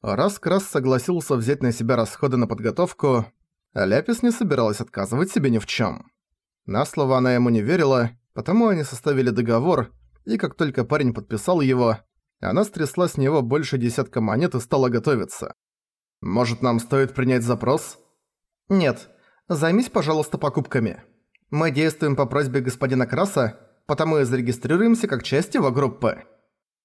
Раз Крас согласился взять на себя расходы на подготовку, Ляпис не собиралась отказывать себе ни в чем. На слово она ему не верила, потому они составили договор, и как только парень подписал его, она стрясла с него больше десятка монет и стала готовиться. «Может, нам стоит принять запрос?» «Нет. Займись, пожалуйста, покупками. Мы действуем по просьбе господина Краса, потому и зарегистрируемся как часть его группы».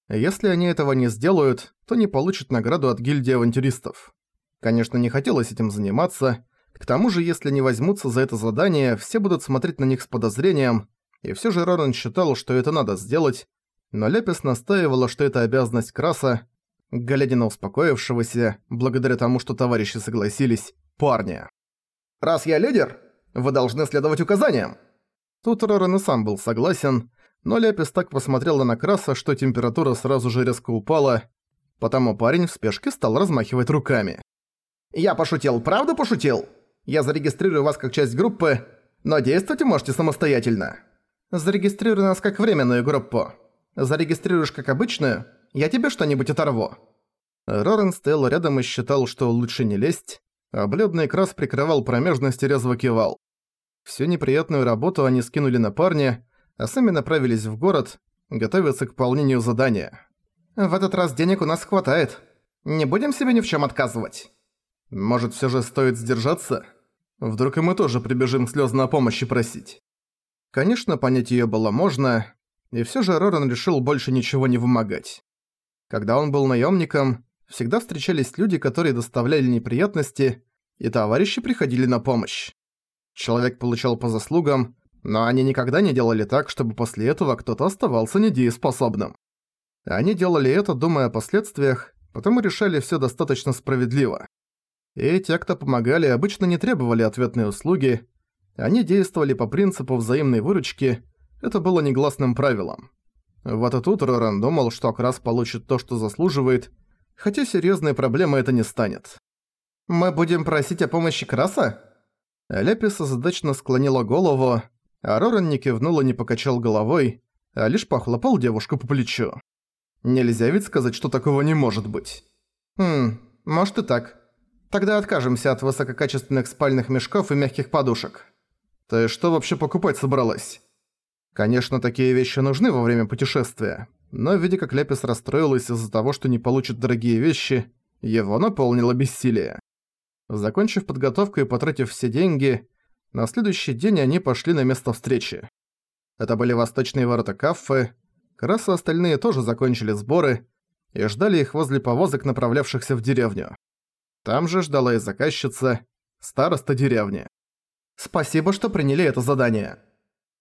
Если они этого не сделают, то не получат награду от гильдии авантюристов. Конечно, не хотелось этим заниматься. К тому же, если не возьмутся за это задание, все будут смотреть на них с подозрением, и всё же Роран считал, что это надо сделать, но Лепис настаивала, что это обязанность Краса, глядя успокоившегося, благодаря тому, что товарищи согласились, парня. «Раз я лидер, вы должны следовать указаниям!» Тут Роран и сам был согласен, но Ляпис так посмотрела на Краса, что температура сразу же резко упала, потому парень в спешке стал размахивать руками. «Я пошутил, правда пошутил? Я зарегистрирую вас как часть группы, но действовать можете самостоятельно. Зарегистрируй нас как временную группу. Зарегистрируешь как обычную, я тебе что-нибудь оторву». Рорен стоял рядом и считал, что лучше не лезть, а бледный Крас прикрывал промежность и резво кивал. Всю неприятную работу они скинули на парня, а сами направились в город, готовиться к выполнению задания. «В этот раз денег у нас хватает. Не будем себе ни в чем отказывать». «Может, все же стоит сдержаться? Вдруг и мы тоже прибежим слезно о помощи просить?» Конечно, понять ее было можно, и все же Роран решил больше ничего не вымогать. Когда он был наемником, всегда встречались люди, которые доставляли неприятности, и товарищи приходили на помощь. Человек получал по заслугам, но они никогда не делали так, чтобы после этого кто-то оставался недееспособным. Они делали это, думая о последствиях, потому решали всё достаточно справедливо. И те, кто помогали, обычно не требовали ответной услуги, они действовали по принципу взаимной выручки, это было негласным правилом. В этот утро Роран думал, что Акрас получит то, что заслуживает, хотя серьёзной проблемой это не станет. «Мы будем просить о помощи Краса?» Ляпис озадачно склонила голову, а не кивнул и не покачал головой, а лишь похлопал девушку по плечу. Нельзя ведь сказать, что такого не может быть. Хм, может и так. Тогда откажемся от высококачественных спальных мешков и мягких подушек. Ты что вообще покупать собралась? Конечно, такие вещи нужны во время путешествия, но видя, как Ляпис расстроилась из-за того, что не получит дорогие вещи, его наполнило бессилие. Закончив подготовку и потратив все деньги, на следующий день они пошли на место встречи. Это были восточные ворота Каффы. Краса остальные тоже закончили сборы и ждали их возле повозок, направлявшихся в деревню. Там же ждала и заказчица, староста деревни. «Спасибо, что приняли это задание».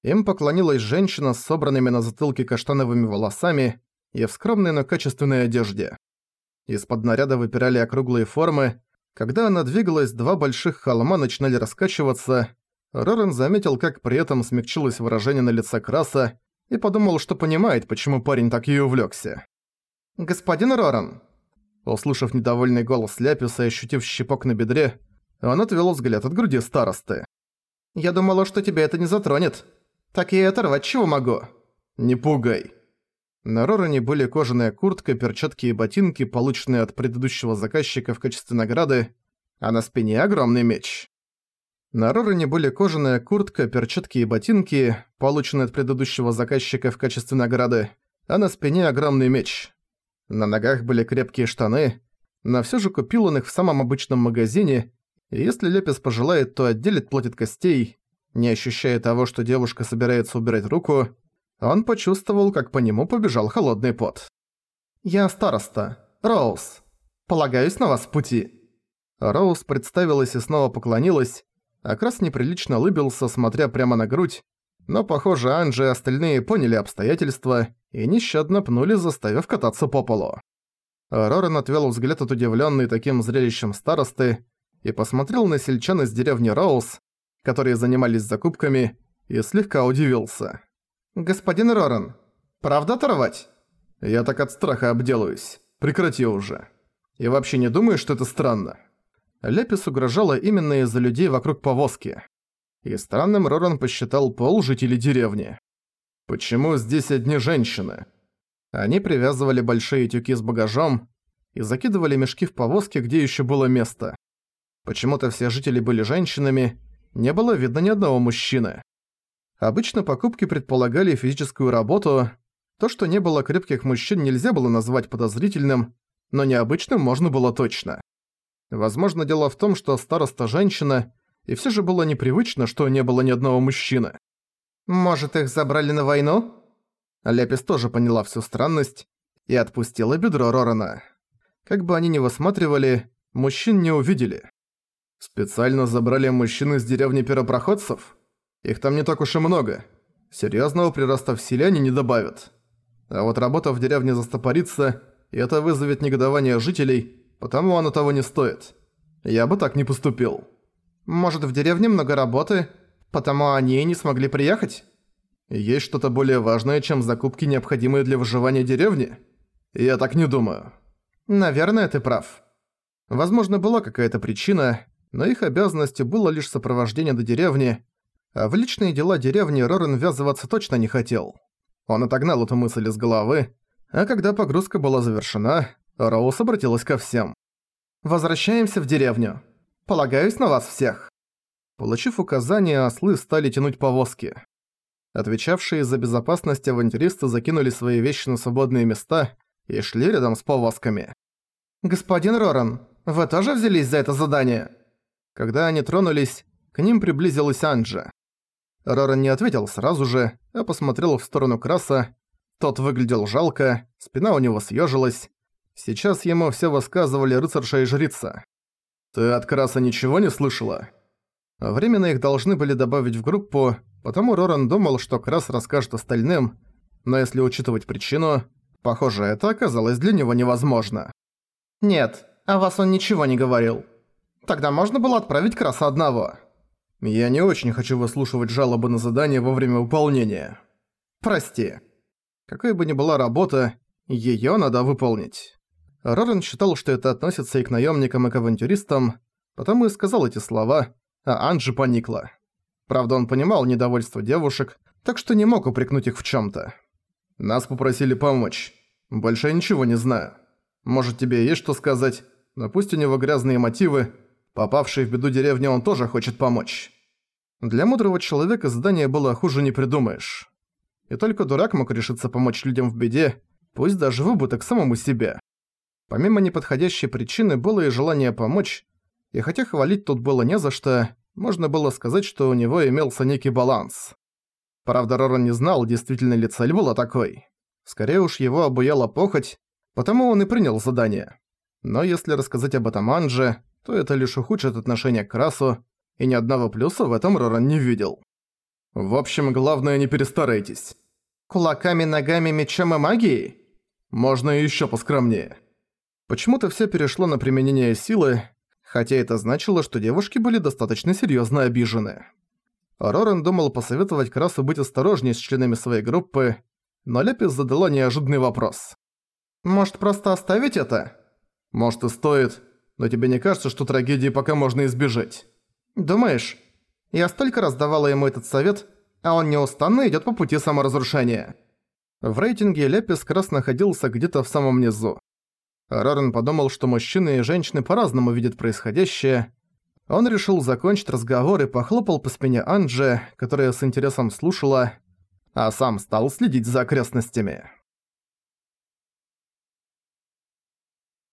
Им поклонилась женщина с собранными на затылке каштановыми волосами и в скромной, но качественной одежде. Из-под наряда выпирали округлые формы, когда она двигалась, два больших холма начинали раскачиваться, Рорен заметил, как при этом смягчилось выражение на лице Краса и подумал, что понимает, почему парень так её увлёкся. «Господин Рорен!» Услышав недовольный голос Ляписа и ощутив щепок на бедре, он отвёл взгляд от груди старосты. «Я думала, что тебя это не затронет. Так я и оторвать чего могу?» «Не пугай». На Рорене были кожаная куртка, перчатки и ботинки, полученные от предыдущего заказчика в качестве награды, а на спине огромный меч. На Рорене были кожаная куртка, перчатки и ботинки, полученные от предыдущего заказчика в качестве награды, а на спине огромный меч. На ногах были крепкие штаны, но всё же купил он их в самом обычном магазине, и если Лепис пожелает, то отделит плотит костей, не ощущая того, что девушка собирается убирать руку, он почувствовал, как по нему побежал холодный пот. «Я староста. Роуз. Полагаюсь на вас в пути». Роуз представилась и снова поклонилась, Акрас неприлично улыбился, смотря прямо на грудь, но, похоже, Анджи и остальные поняли обстоятельства и нещадно пнули, заставив кататься по полу. Роран отвел взгляд от удивленной таким зрелищем старосты и посмотрел на сельчан из деревни Роуз, которые занимались закупками, и слегка удивился. «Господин Роран, правда оторвать?» «Я так от страха обделаюсь. Прекрати уже. И вообще не думаешь, что это странно?» Лепис угрожала именно из-за людей вокруг повозки. И странным Роран посчитал пол жителей деревни. Почему здесь одни женщины? Они привязывали большие тюки с багажом. и закидывали мешки в повозки, где еще было место. Почему-то все жители были женщинами, не было видно ни одного мужчины. Обычно покупки предполагали физическую работу. То, что не было крепких мужчин, нельзя было назвать подозрительным, но необычным можно было точно. Возможно, дело в том, что староста женщина, и все же было непривычно, что не было ни одного мужчины. «Может, их забрали на войну?» Ляпис тоже поняла всю странность и отпустила бедро Рорана. Как бы они ни высматривали, мужчин не увидели. Специально забрали мужчин из деревни первопроходцев? Их там не так уж и много. Серьезного прироста в силе они не добавят. А вот работа в деревне застопорится, и это вызовет негодование жителей, потому оно того не стоит. Я бы так не поступил. Может, в деревне много работы, потому они не смогли приехать? Есть что-то более важное, чем закупки, необходимые для выживания деревни? Я так не думаю. Наверное, ты прав. Возможно, была какая-то причина, но их обязанностью было лишь сопровождение до деревни, а в личные дела деревни Рорен ввязываться точно не хотел. Он отогнал эту мысль из головы, а когда погрузка была завершена, Роуз обратилась ко всем. «Возвращаемся в деревню. Полагаюсь на вас всех». Получив указание, ослы стали тянуть повозки. Отвечавшие за безопасность авантюристы закинули свои вещи на свободные места и шли рядом с повозками. «Господин Роран, вы тоже взялись за это задание?» Когда они тронулись, к ним приблизилась Анджа. Роран не ответил сразу же, а посмотрел в сторону Краса. Тот выглядел жалко, спина у него съежилась, Сейчас ему все высказывали рыцарша и жрица. «Ты от Краса ничего не слышала?» Временно их должны были добавить в группу, потому Роран думал, что Крас расскажет остальным, но если учитывать причину, похоже, это оказалось для него невозможно. «Нет, о вас он ничего не говорил. Тогда можно было отправить Краса одного». «Я не очень хочу выслушивать жалобы на задание во время выполнения. Прости. Какой бы ни была работа, её надо выполнить». Рорен считал, что это относится и к наемникам, и к авантюристам, потому и сказал эти слова, а Анджи поникла. Правда, он понимал недовольство девушек, так что не мог упрекнуть их в чем то Нас попросили помочь. Больше я ничего не знаю. Может, тебе есть что сказать, но пусть у него грязные мотивы, попавший в беду деревни он тоже хочет помочь. Для мудрого человека задание было хуже не придумаешь. И только дурак мог решиться помочь людям в беде, пусть даже в убыток самому себе. Помимо неподходящей причины было и желание помочь, и хотя хвалить тут было не за что, можно было сказать, что у него имелся некий баланс. Правда, Роран не знал, действительно ли цель была такой. Скорее уж его обуяла похоть, потому он и принял задание. Но если рассказать об этом Анже, то это лишь ухудшит отношение к Красу, и ни одного плюса в этом Роран не видел. В общем, главное не перестарайтесь. Кулаками, ногами, мечом и магией? Можно еще поскромнее. Почему-то все перешло на применение силы, хотя это значило, что девушки были достаточно серьезно обижены. Рорен думал посоветовать Красу быть осторожнее с членами своей группы, но Лепис задала неожиданный вопрос. «Может, просто оставить это?» «Может и стоит, но тебе не кажется, что трагедии пока можно избежать?» «Думаешь? Я столько раз давала ему этот совет, а он неустанно идёт по пути саморазрушения». В рейтинге Лепис Крас находился где-то в самом низу. Рорен подумал, что мужчины и женщины по-разному видят происходящее. Он решил закончить разговор и похлопал по спине Анджи, которая с интересом слушала, а сам стал следить за окрестностями.